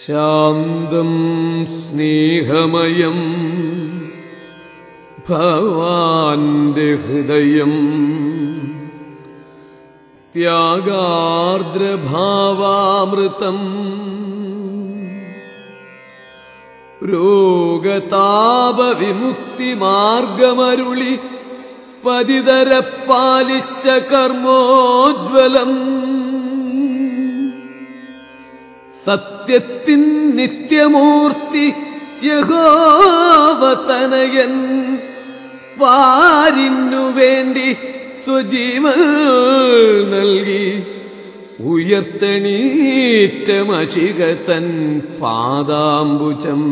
ശാന്തം സ്നേഹമയം ഭവാന്റെ ഹൃദയം. ത്യാഗാർദ്രഭാവാമൃതം രോഗതാപവിമുക്തിമാർഗമരുളി പതിതരപ്പാലിച്ച കർമ്മോജ്വലം. സത്യത്തിൻ നിത്യമൂർത്തി യഹോവതനയൻ. പാരിനു വേണ്ടി സ്വജീവൻ നൽകി. ഉയർത്തണീറ്റമശിക തൻ പാദാംബുജം.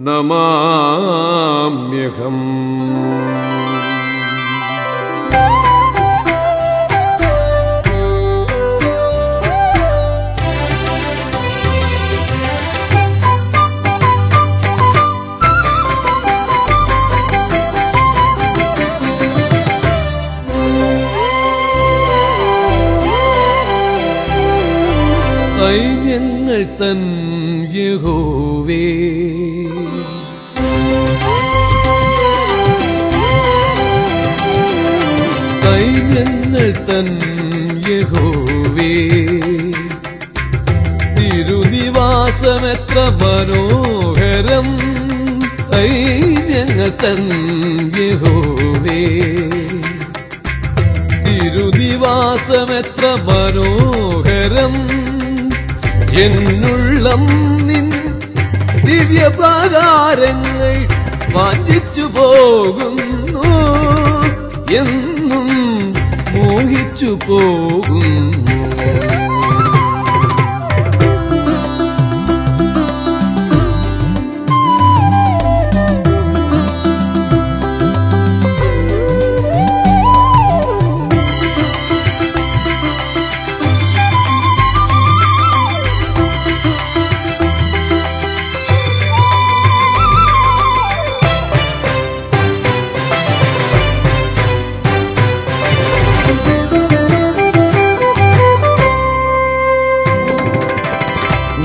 നമാമ്യഹം. തൻ യഹോവേ. സൈന്യങ്ങൾ തൻ യഹോവേ. തിരുനിവാസമെത്ര മനോഹരം. സൈന്യങ്ങൾ തൻ യഹോവേ. തിരുനിവാസമെത്ര മനോഹരം. എന്നുള്ളം നിൻ ദിവ്യപാകാരങ്ങൾ വാഞ്ചിച്ചു പോകുന്നു. എന്നും മോഹിച്ചു പോകുന്നു.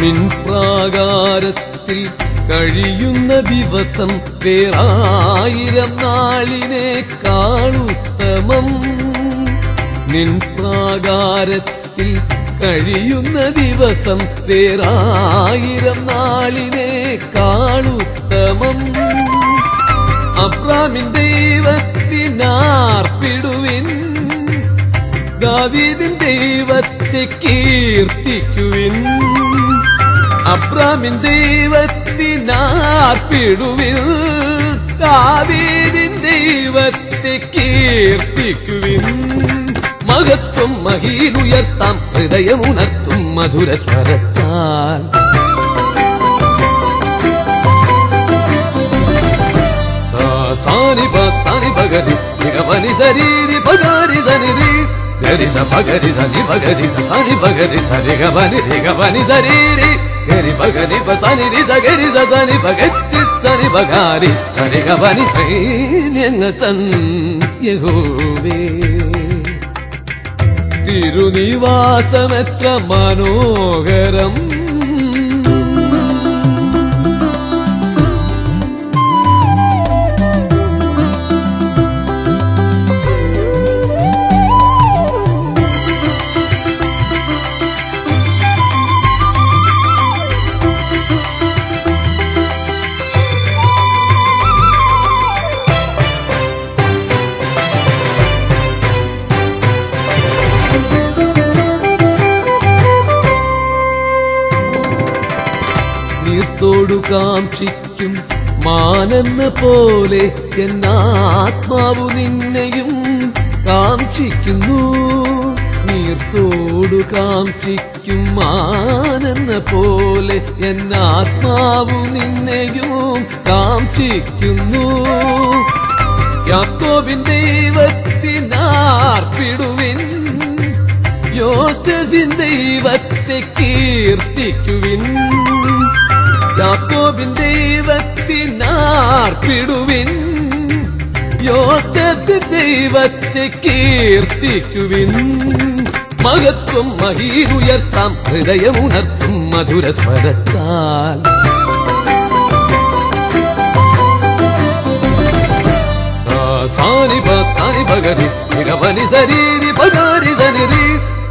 നിൻ പ്രാകാരത്തിൽ കഴിയുന്ന ദിവസം വേറായിരം നാളിനെ കാണുത്തമം നിൻ പ്രാകാരത്തിൽ കഴിയുന്ന ദിവസം വേറായിരം നാളിനെ കാണുത്തമം അബ്രാമിൻ ദൈവത്തിനാർപ്പിടുവിൻ ദാവീദിൻ ദൈവത്തെ കീർത്തിക്കുവിൻ. അബ്രാമിൻ ദൈവത്തിനാർപ്പിടുവിൻ ദാവീദിൻ ദൈവത്തെ കീർത്തിക്കുവിൻ മഹത്വം മഹീലുയർത്താം ഹൃദയമുണർത്തും മധുര സ്വരത്താൽ సాని సాని భగరి నిగమని శరీరి భగారి సనిరి గరిస భగరి సని భగరి సని భగరి సరి గమని రిగమని శరీరి గరి భగరి సని రి సగరి సని భగతి సని భగారి సరి గమని സൈന്യങ്ങ തൻ യഹോവേ തിരുനിവാസമെത്ര മനോഹരം നീർത്തോടു കാക്ഷിക്കും. മാനെന്ന പോലെ എന്നാത്മാവു നിന്നെയും കാക്ഷിക്കുന്നു. നീർത്തോടു കാക്ഷിക്കും. മാനെന്ന പോലെ എന്നാത്മാവു നിന്നെയും കാക്ഷിക്കുന്നു. യാക്കോബിൻ ദൈവത്തിനാർപ്പിടുവിൻ യോസഫിൻ ദൈവത്തെ കീർത്തിക്കുവിൻ. യാക്കോബിൻ ദൈവത്തിനാർപ്പിടുവിൻ യോസഫ് ദൈവത്തെ കീർത്തിക്കുവിൻ മഹത്വം മഹീതുയർത്താം ഹൃദയമുണർത്തും മധുരസ്വരത്താൽ സാ സാനി പ താനി പഗരി നിഗമനി സരീരി പഗാരി സനിരി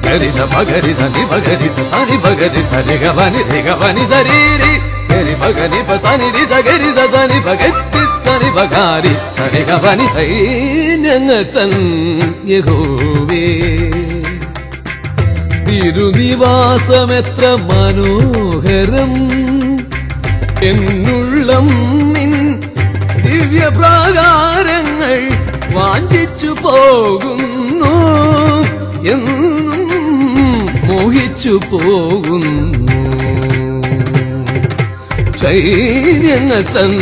ഗരിസ പഗരി സനി പഗരി സാനി പഗരി സരി ഗവനി സഗരി സനി പഗത്തി സനി പഗാരി സനി ഗവനി സൈ ഞങ്ങൾ തൻ യഹോവേ തിരുനിവാസമെത്ര മനോഹരം എന്നുള്ളം നിൻ ദിവ്യപ്രാകാരങ്ങൾ വാഞ്ചിച്ചു പോകുന്നു എന്നും മോഹിച്ചു പോകുന്നു. ശൈര്യങ്ങൾ തൻ